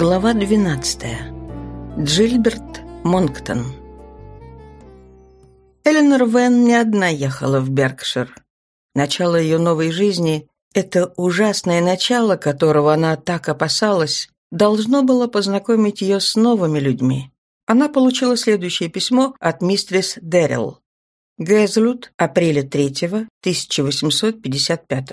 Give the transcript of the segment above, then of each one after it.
Глава 12. Джильберт Монктон. Эленор Вен не одна ехала в Беркшир. Начало ее новой жизни, это ужасное начало, которого она так опасалась, должно было познакомить ее с новыми людьми. Она получила следующее письмо от мистерис Дэрил. Гэзлют, апреля 3 1855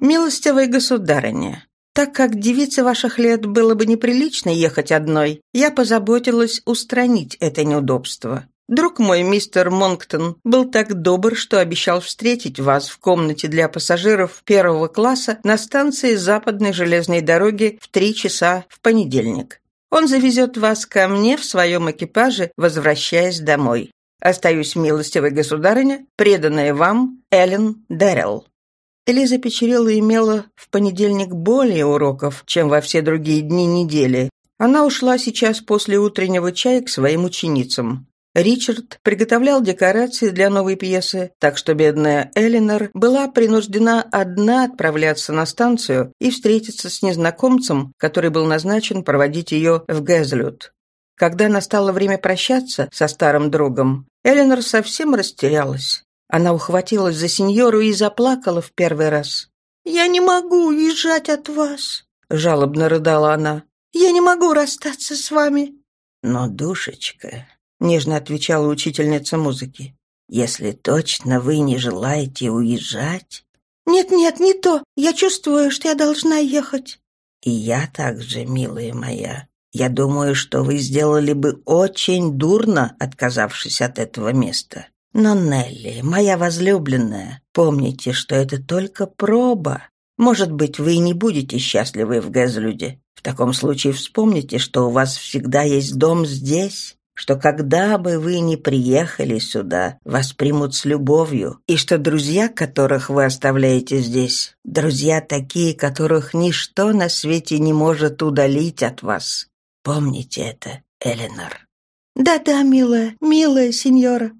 «Милостивая государыня, так как девице ваших лет было бы неприлично ехать одной, я позаботилась устранить это неудобство. Друг мой, мистер Монктон, был так добр, что обещал встретить вас в комнате для пассажиров первого класса на станции Западной железной дороги в три часа в понедельник. Он завезет вас ко мне в своем экипаже, возвращаясь домой. Остаюсь милостивой государыня, преданная вам Эллен Дэрилл. Элиза Печерилла имела в понедельник более уроков, чем во все другие дни недели. Она ушла сейчас после утреннего чая к своим ученицам. Ричард приготовлял декорации для новой пьесы, так что бедная Элинор была принуждена одна отправляться на станцию и встретиться с незнакомцем, который был назначен проводить ее в Гэзлют. Когда настало время прощаться со старым другом, Элинор совсем растерялась. Она ухватилась за сеньору и заплакала в первый раз. «Я не могу уезжать от вас», — жалобно рыдала она. «Я не могу расстаться с вами». «Но, душечка», — нежно отвечала учительница музыки, «если точно вы не желаете уезжать...» «Нет-нет, не то. Я чувствую, что я должна ехать». «И я также, милая моя. Я думаю, что вы сделали бы очень дурно, отказавшись от этого места. Но, Нелли, моя возлюбленная, помните, что это только проба. Может быть, вы и не будете счастливы в Гэзлюде. В таком случае вспомните, что у вас всегда есть дом здесь, что когда бы вы ни приехали сюда, вас примут с любовью, и что друзья, которых вы оставляете здесь, друзья такие, которых ничто на свете не может удалить от вас. Помните это, Эленор. «Да-да, милая, милая сеньора»,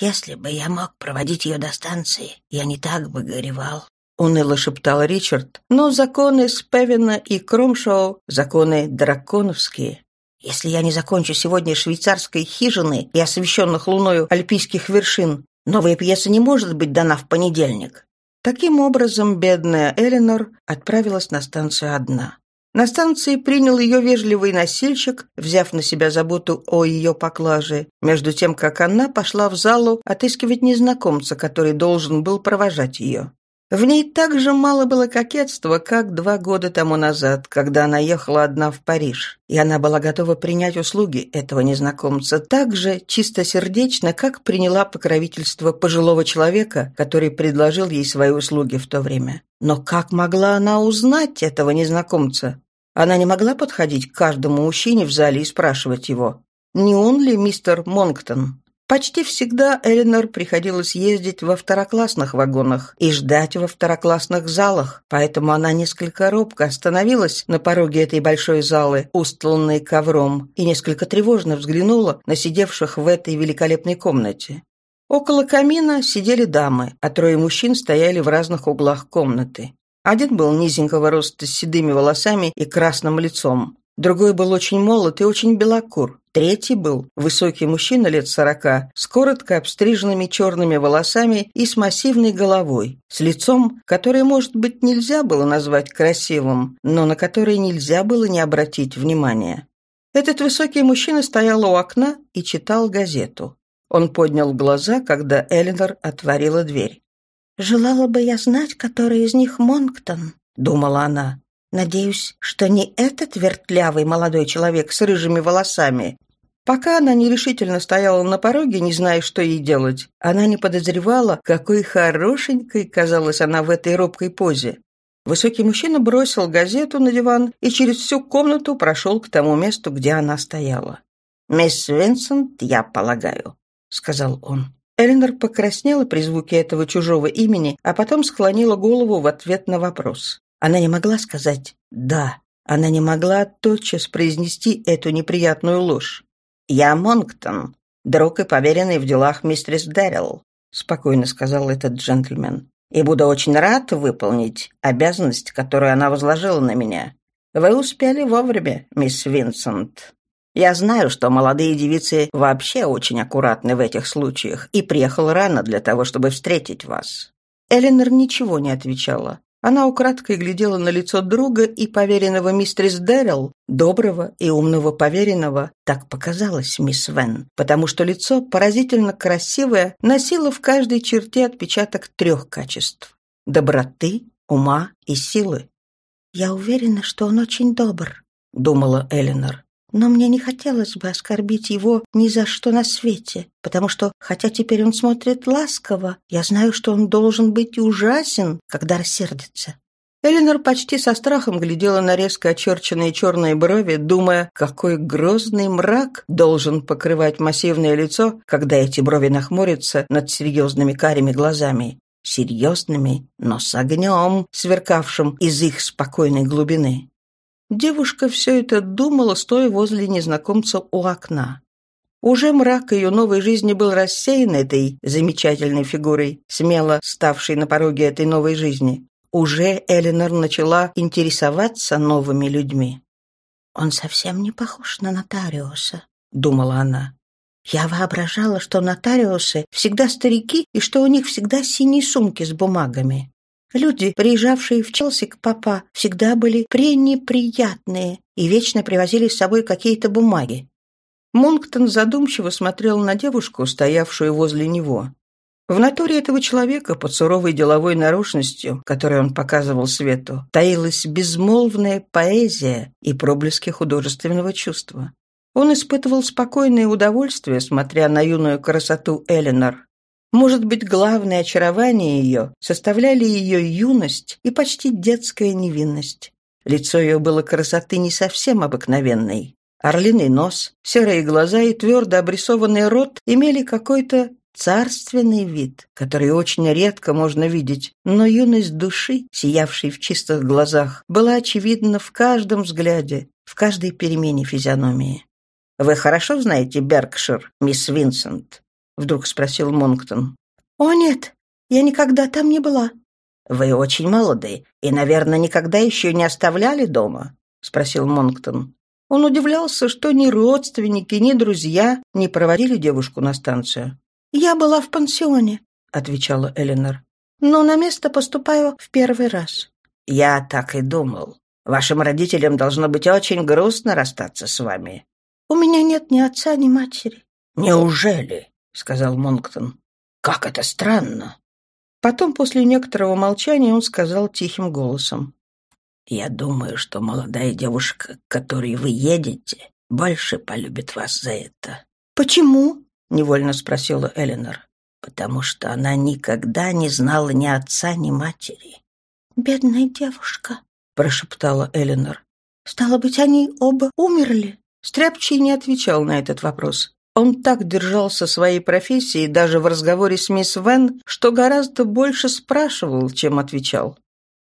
«Если бы я мог проводить ее до станции, я не так бы горевал», — уныло шептал Ричард. «Но законы Спевина и Кромшоу — законы драконовские. Если я не закончу сегодня швейцарской хижины и освещенных луною альпийских вершин, новая пьеса не может быть дана в понедельник». Таким образом, бедная Эленор отправилась на станцию одна. На станции принял ее вежливый носильщик, взяв на себя заботу о ее поклаже, между тем, как она пошла в залу отыскивать незнакомца, который должен был провожать ее. В ней так же мало было кокетства, как два года тому назад, когда она ехала одна в Париж, и она была готова принять услуги этого незнакомца так же чистосердечно, как приняла покровительство пожилого человека, который предложил ей свои услуги в то время. Но как могла она узнать этого незнакомца? Она не могла подходить к каждому мужчине в зале и спрашивать его, не он ли мистер Монктон. Почти всегда Эленор приходилось ездить во второклассных вагонах и ждать во второклассных залах, поэтому она несколько робко остановилась на пороге этой большой залы, устланной ковром, и несколько тревожно взглянула на сидевших в этой великолепной комнате. Около камина сидели дамы, а трое мужчин стояли в разных углах комнаты. Один был низенького роста с седыми волосами и красным лицом. Другой был очень молод и очень белокур. Третий был высокий мужчина лет сорока, с коротко обстриженными черными волосами и с массивной головой, с лицом, которое, может быть, нельзя было назвать красивым, но на которое нельзя было не обратить внимания. Этот высокий мужчина стоял у окна и читал газету. Он поднял глаза, когда Эленор отворила дверь. «Желала бы я знать, который из них Монктон», — думала она. «Надеюсь, что не этот вертлявый молодой человек с рыжими волосами». Пока она нерешительно стояла на пороге, не зная, что ей делать, она не подозревала, какой хорошенькой казалась она в этой робкой позе. Высокий мужчина бросил газету на диван и через всю комнату прошел к тому месту, где она стояла. «Мисс Винсент, я полагаю», — сказал он. Эленор покраснела при звуке этого чужого имени, а потом склонила голову в ответ на вопрос. Она не могла сказать «да». Она не могла тотчас произнести эту неприятную ложь. «Я Монктон, друг и поверенный в делах мистерис Дэрил», спокойно сказал этот джентльмен. «И буду очень рад выполнить обязанность, которую она возложила на меня. Вы успели вовремя, мисс Винсент. Я знаю, что молодые девицы вообще очень аккуратны в этих случаях и приехал рано для того, чтобы встретить вас». Эленор ничего не отвечала. Она украдкой глядела на лицо друга и поверенного мистерис Дэрил, доброго и умного поверенного, так показалось мисс Вен, потому что лицо, поразительно красивое, носило в каждой черте отпечаток трех качеств – доброты, ума и силы. «Я уверена, что он очень добр», — думала Эленор. Но мне не хотелось бы оскорбить его ни за что на свете, потому что, хотя теперь он смотрит ласково, я знаю, что он должен быть ужасен, когда рассердится. Эленор почти со страхом глядела на резко очерченные черные брови, думая, какой грозный мрак должен покрывать массивное лицо, когда эти брови нахмурятся над серьезными карими глазами. Серьезными, но с огнем, сверкавшим из их спокойной глубины. Девушка все это думала, стоя возле незнакомца у окна. Уже мрак ее новой жизни был рассеян этой замечательной фигурой, смело ставшей на пороге этой новой жизни. Уже Эленор начала интересоваться новыми людьми. «Он совсем не похож на нотариуса», — думала она. «Я воображала, что нотариусы всегда старики и что у них всегда синие сумки с бумагами. Люди, приезжавшие в Челси к папа, всегда были пренеприятные и вечно привозили с собой какие-то бумаги. Монктон задумчиво смотрел на девушку, стоявшую возле него. В натуре этого человека, под суровой деловой наружностью, которую он показывал свету, таилась безмолвная поэзия и проблески художественного чувства. Он испытывал спокойное удовольствие, смотря на юную красоту Эленор, может быть, главное очарование ее составляли ее юность и почти детская невинность. Лицо ее было красоты не совсем обыкновенной. Орлиный нос, серые глаза и твердо обрисованный рот имели какой-то царственный вид, который очень редко можно видеть, но юность души, сиявшей в чистых глазах, была очевидна в каждом взгляде, в каждой перемене физиономии. «Вы хорошо знаете Беркшир, мисс Винсент?» — вдруг спросил Монктон. «О, нет, я никогда там не была». «Вы очень молоды и, наверное, никогда еще не оставляли дома?» — спросил Монктон. Он удивлялся, что ни родственники, ни друзья не проводили девушку на станцию. «Я была в пансионе», — отвечала Эленор. «Но на место поступаю в первый раз». «Я так и думал. Вашим родителям должно быть очень грустно расстаться с вами». «У меня нет ни отца, ни матери». «Неужели?» — сказал Монктон. «Как это странно!» Потом, после некоторого молчания, он сказал тихим голосом. «Я думаю, что молодая девушка, к которой вы едете, больше полюбит вас за это». «Почему?» — невольно спросила Эленор. «Потому что она никогда не знала ни отца, ни матери». «Бедная девушка», — прошептала Эленор. «Стало быть, они оба умерли?» Стряпчий не отвечал на этот вопрос. Он так держался своей профессии даже в разговоре с мисс Вен, что гораздо больше спрашивал, чем отвечал.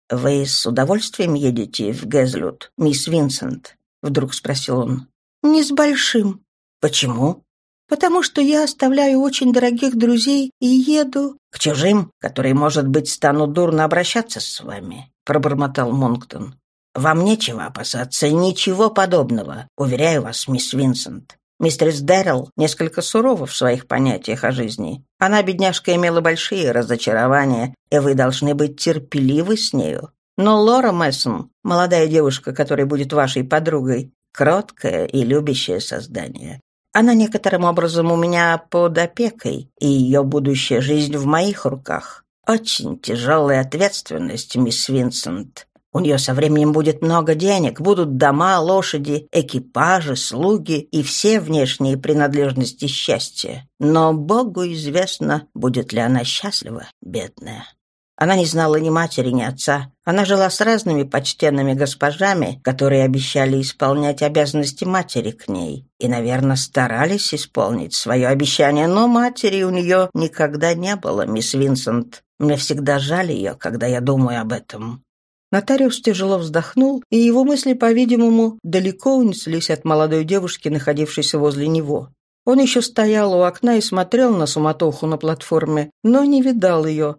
«Вы с удовольствием едете в Гэзлют, мисс Винсент?» — вдруг спросил он. «Не с большим». «Почему?» «Потому что я оставляю очень дорогих друзей и еду...» «К чужим, которые, может быть, станут дурно обращаться с вами», — пробормотал Монктон. «Вам нечего опасаться, ничего подобного, уверяю вас, мисс Винсент. Мистерс Дэрил несколько сурова в своих понятиях о жизни. Она, бедняжка, имела большие разочарования, и вы должны быть терпеливы с нею. Но Лора Мессон, молодая девушка, которая будет вашей подругой, кроткое и любящее создание. Она некоторым образом у меня под опекой, и ее будущая жизнь в моих руках. Очень тяжелая ответственность, мисс Винсент. У нее со временем будет много денег, будут дома, лошади, экипажи, слуги и все внешние принадлежности счастья. Но Богу известно, будет ли она счастлива, бедная. Она не знала ни матери, ни отца. Она жила с разными почтенными госпожами, которые обещали исполнять обязанности матери к ней. И, наверное, старались исполнить свое обещание, но матери у нее никогда не было, мисс Винсент. Мне всегда жаль ее, когда я думаю об этом. Нотариус тяжело вздохнул, и его мысли, по-видимому, далеко унеслись от молодой девушки, находившейся возле него. Он еще стоял у окна и смотрел на суматоху на платформе, но не видал ее.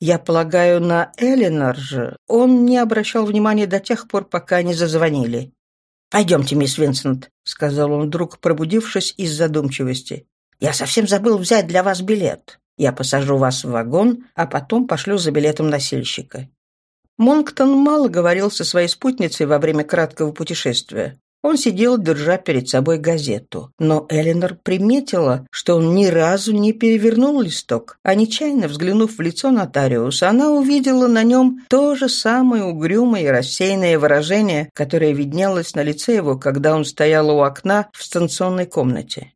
Я полагаю, на Эленор же он не обращал внимания до тех пор, пока не зазвонили. «Пойдемте, мисс Винсент», — сказал он вдруг, пробудившись из задумчивости. «Я совсем забыл взять для вас билет. Я посажу вас в вагон, а потом пошлю за билетом носильщика». Монктон мало говорил со своей спутницей во время краткого путешествия. Он сидел, держа перед собой газету. Но Эленор приметила, что он ни разу не перевернул листок, а нечаянно взглянув в лицо нотариуса, она увидела на нем то же самое угрюмое и рассеянное выражение, которое виднелось на лице его, когда он стоял у окна в станционной комнате.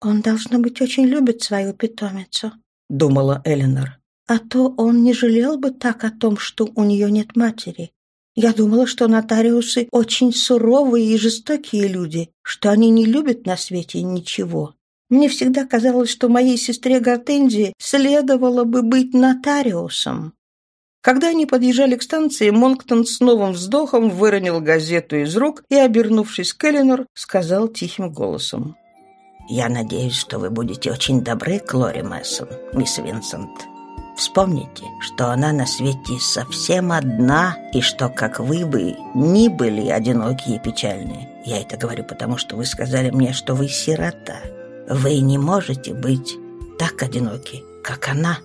«Он, должно быть, очень любит свою питомицу», — думала Эленор. «А то он не жалел бы так о том, что у нее нет матери. Я думала, что нотариусы очень суровые и жестокие люди, что они не любят на свете ничего. Мне всегда казалось, что моей сестре Гортензии следовало бы быть нотариусом. Когда они подъезжали к станции, Монктон с новым вздохом выронил газету из рук и, обернувшись к Эленор, сказал тихим голосом. «Я надеюсь, что вы будете очень добры к Лори Мессон, мисс Винсент. Вспомните, что она на свете совсем одна, и что, как вы бы, ни были одинокие и печальные. Я это говорю потому, что вы сказали мне, что вы сирота. Вы не можете быть так одиноки, как она».